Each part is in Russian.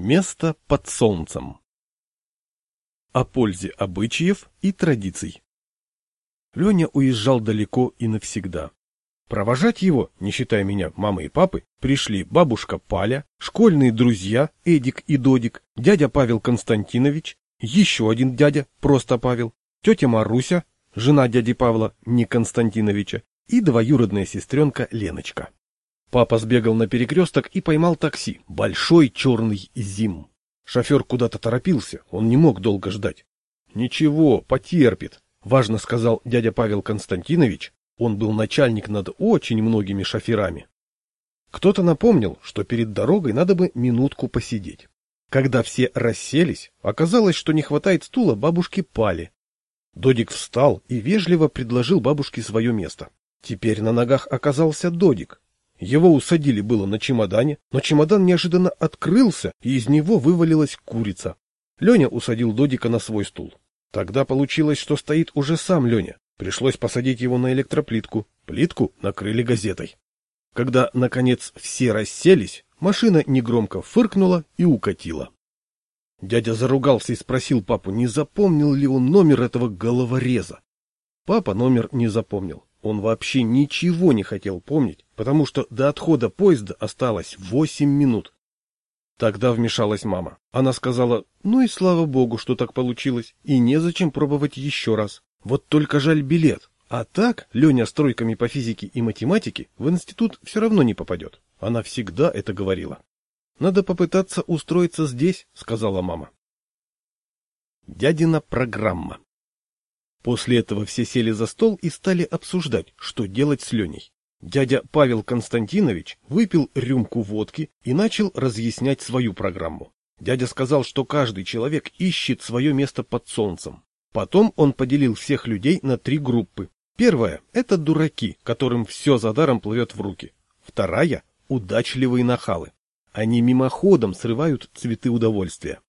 Место под солнцем. О пользе обычаев и традиций. Леня уезжал далеко и навсегда. Провожать его, не считая меня, мамы и папы, пришли бабушка Паля, школьные друзья Эдик и Додик, дядя Павел Константинович, еще один дядя, просто Павел, тетя Маруся, жена дяди Павла, не Константиновича, и двоюродная сестренка Леночка. Папа сбегал на перекресток и поймал такси, большой черный зим. Шофер куда-то торопился, он не мог долго ждать. — Ничего, потерпит, — важно сказал дядя Павел Константинович, он был начальник над очень многими шоферами. Кто-то напомнил, что перед дорогой надо бы минутку посидеть. Когда все расселись, оказалось, что не хватает стула бабушки Пали. Додик встал и вежливо предложил бабушке свое место. Теперь на ногах оказался Додик. Его усадили было на чемодане, но чемодан неожиданно открылся, и из него вывалилась курица. Леня усадил Додика на свой стул. Тогда получилось, что стоит уже сам Леня. Пришлось посадить его на электроплитку. Плитку накрыли газетой. Когда, наконец, все расселись, машина негромко фыркнула и укатила. Дядя заругался и спросил папу, не запомнил ли он номер этого головореза. Папа номер не запомнил. Он вообще ничего не хотел помнить, потому что до отхода поезда осталось восемь минут. Тогда вмешалась мама. Она сказала, ну и слава богу, что так получилось, и незачем пробовать еще раз. Вот только жаль билет. А так Леня с тройками по физике и математике в институт все равно не попадет. Она всегда это говорила. Надо попытаться устроиться здесь, сказала мама. Дядина программа. После этого все сели за стол и стали обсуждать, что делать с Леней. Дядя Павел Константинович выпил рюмку водки и начал разъяснять свою программу. Дядя сказал, что каждый человек ищет свое место под солнцем. Потом он поделил всех людей на три группы. Первая – это дураки, которым все за даром плывет в руки. Вторая – удачливые нахалы. Они мимоходом срывают цветы удовольствия.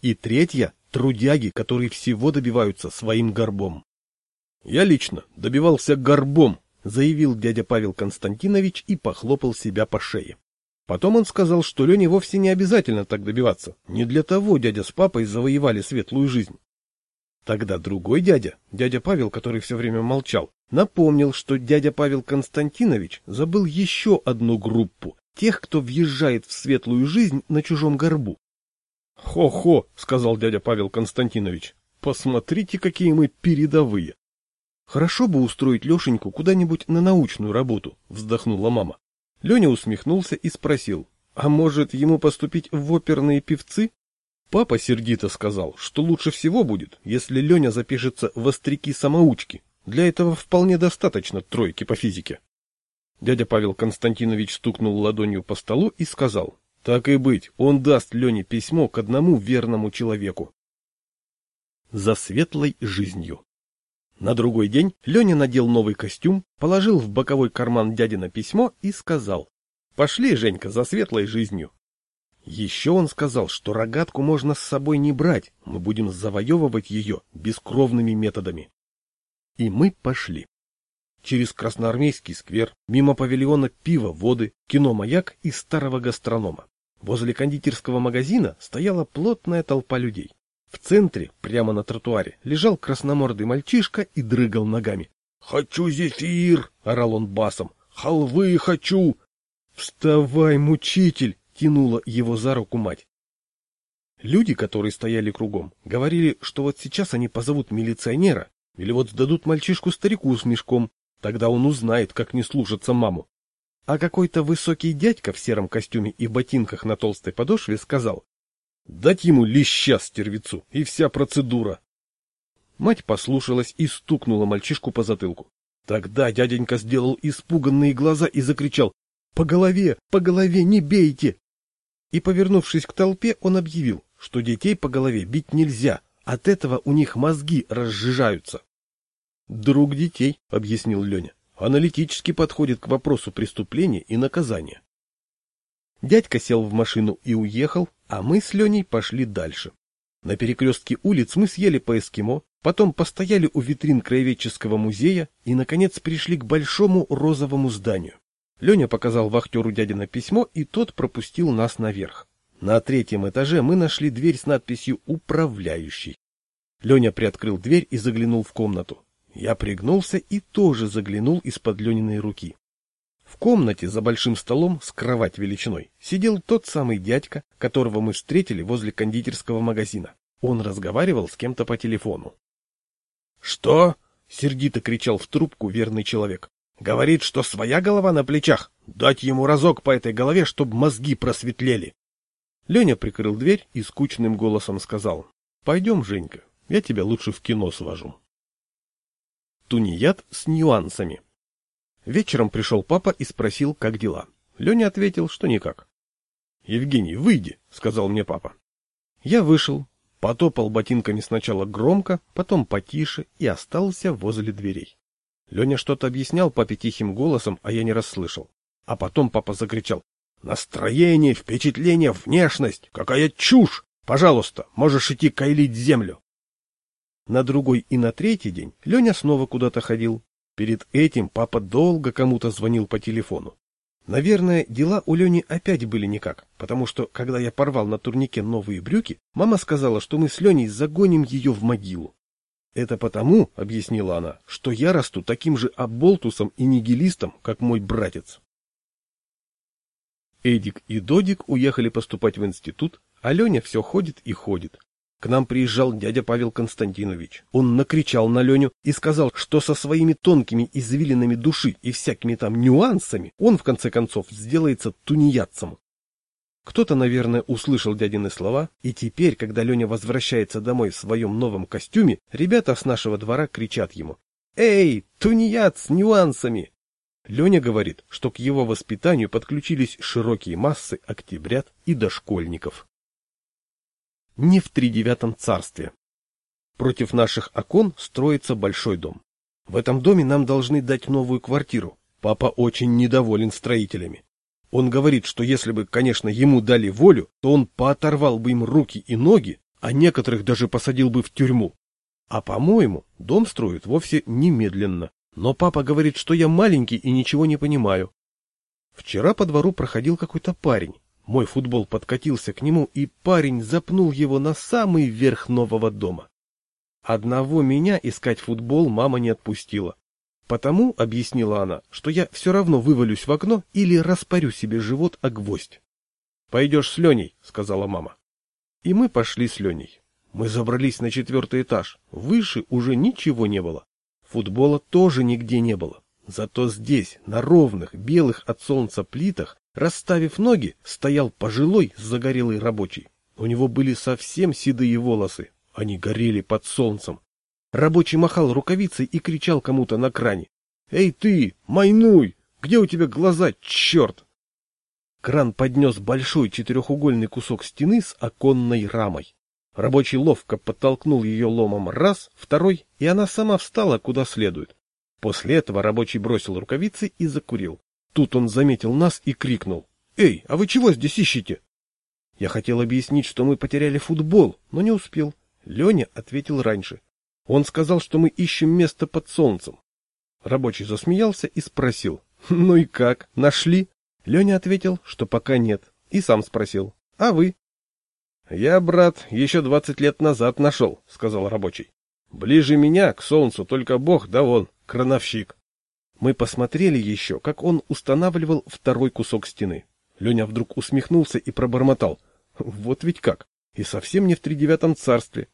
И третья – трудяги, которые всего добиваются своим горбом. Я лично добивался горбом, заявил дядя Павел Константинович и похлопал себя по шее. Потом он сказал, что Лене вовсе не обязательно так добиваться. Не для того дядя с папой завоевали светлую жизнь. Тогда другой дядя, дядя Павел, который все время молчал, напомнил, что дядя Павел Константинович забыл еще одну группу, тех, кто въезжает в светлую жизнь на чужом горбу. «Хо — сказал дядя Павел Константинович, — посмотрите, какие мы передовые. Хорошо бы устроить Лешеньку куда-нибудь на научную работу, вздохнула мама. Леня усмехнулся и спросил, а может ему поступить в оперные певцы? Папа сердито сказал, что лучше всего будет, если Леня запишется в остряки-самоучки. Для этого вполне достаточно тройки по физике. Дядя Павел Константинович стукнул ладонью по столу и сказал, так и быть, он даст Лене письмо к одному верному человеку. За светлой жизнью. На другой день Леня надел новый костюм, положил в боковой карман дядина письмо и сказал «Пошли, Женька, за светлой жизнью». Еще он сказал, что рогатку можно с собой не брать, мы будем завоевывать ее бескровными методами. И мы пошли. Через Красноармейский сквер, мимо павильона пива, воды, кино «Маяк» и старого гастронома. Возле кондитерского магазина стояла плотная толпа людей. В центре, прямо на тротуаре, лежал красномордый мальчишка и дрыгал ногами. «Хочу зефир!» — орал он басом. «Халвы хочу!» «Вставай, мучитель!» — тянула его за руку мать. Люди, которые стояли кругом, говорили, что вот сейчас они позовут милиционера или вот сдадут мальчишку старику с мешком, тогда он узнает, как не слушаться маму. А какой-то высокий дядька в сером костюме и ботинках на толстой подошве сказал, Дать ему леща стервецу, и вся процедура. Мать послушалась и стукнула мальчишку по затылку. Тогда дяденька сделал испуганные глаза и закричал «По голове! По голове! Не бейте!» И, повернувшись к толпе, он объявил, что детей по голове бить нельзя, от этого у них мозги разжижаются. «Друг детей», — объяснил Леня, — аналитически подходит к вопросу преступления и наказания. Дядька сел в машину и уехал, а мы с Леней пошли дальше. На перекрестке улиц мы съели по эскимо, потом постояли у витрин краеведческого музея и, наконец, пришли к большому розовому зданию. Леня показал вахтеру дядина письмо, и тот пропустил нас наверх. На третьем этаже мы нашли дверь с надписью «Управляющий». Леня приоткрыл дверь и заглянул в комнату. Я пригнулся и тоже заглянул из-под Лениной руки. В комнате за большим столом с кровать величиной сидел тот самый дядька, которого мы встретили возле кондитерского магазина. Он разговаривал с кем-то по телефону. — Что? — сердито кричал в трубку верный человек. — Говорит, что своя голова на плечах. Дать ему разок по этой голове, чтобы мозги просветлели. Леня прикрыл дверь и скучным голосом сказал. — Пойдем, Женька, я тебя лучше в кино свожу. Тунеяд с нюансами. Вечером пришел папа и спросил, как дела. Леня ответил, что никак. — Евгений, выйди, — сказал мне папа. Я вышел, потопал ботинками сначала громко, потом потише и остался возле дверей. Леня что-то объяснял папе тихим голосом, а я не расслышал. А потом папа закричал. Настроение, впечатление, внешность. Какая чушь! Пожалуйста, можешь идти кайлить землю. На другой и на третий день Леня снова куда-то ходил. Перед этим папа долго кому-то звонил по телефону. Наверное, дела у Лени опять были никак, потому что, когда я порвал на турнике новые брюки, мама сказала, что мы с Леней загоним ее в могилу. Это потому, — объяснила она, — что я расту таким же оболтусом и нигилистом, как мой братец. Эдик и Додик уехали поступать в институт, а Леня все ходит и ходит. К нам приезжал дядя Павел Константинович. Он накричал на Леню и сказал, что со своими тонкими извилинами души и всякими там нюансами он, в конце концов, сделается тунеядцем. Кто-то, наверное, услышал дядины слова, и теперь, когда Леня возвращается домой в своем новом костюме, ребята с нашего двора кричат ему «Эй, тунеяд с нюансами!» Леня говорит, что к его воспитанию подключились широкие массы октябрят и дошкольников. Не в тридевятом царстве. Против наших окон строится большой дом. В этом доме нам должны дать новую квартиру. Папа очень недоволен строителями. Он говорит, что если бы, конечно, ему дали волю, то он пооторвал бы им руки и ноги, а некоторых даже посадил бы в тюрьму. А, по-моему, дом строят вовсе немедленно. Но папа говорит, что я маленький и ничего не понимаю. Вчера по двору проходил какой-то парень. Мой футбол подкатился к нему, и парень запнул его на самый верх нового дома. Одного меня искать футбол мама не отпустила. Потому, — объяснила она, — что я все равно вывалюсь в окно или распорю себе живот о гвоздь. — Пойдешь с Леней, — сказала мама. И мы пошли с Леней. Мы забрались на четвертый этаж. Выше уже ничего не было. Футбола тоже нигде не было. Зато здесь, на ровных, белых от солнца плитах, расставив ноги, стоял пожилой загорелый рабочий. У него были совсем седые волосы. Они горели под солнцем. Рабочий махал рукавицей и кричал кому-то на кране. «Эй ты, майнуй! Где у тебя глаза, черт?» Кран поднес большой четырехугольный кусок стены с оконной рамой. Рабочий ловко подтолкнул ее ломом раз, второй, и она сама встала куда следует. После этого рабочий бросил рукавицы и закурил. Тут он заметил нас и крикнул. «Эй, а вы чего здесь ищете?» Я хотел объяснить, что мы потеряли футбол, но не успел. Леня ответил раньше. Он сказал, что мы ищем место под солнцем. Рабочий засмеялся и спросил. «Ну и как, нашли?» Леня ответил, что пока нет, и сам спросил. «А вы?» — Я, брат, еще двадцать лет назад нашел, — сказал рабочий. — Ближе меня к солнцу только бог да он, крановщик. Мы посмотрели еще, как он устанавливал второй кусок стены. Леня вдруг усмехнулся и пробормотал. Вот ведь как! И совсем не в тридевятом царстве.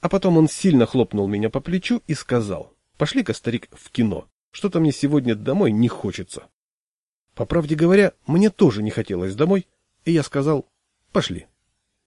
А потом он сильно хлопнул меня по плечу и сказал. Пошли-ка, старик, в кино. Что-то мне сегодня домой не хочется. По правде говоря, мне тоже не хотелось домой, и я сказал, пошли.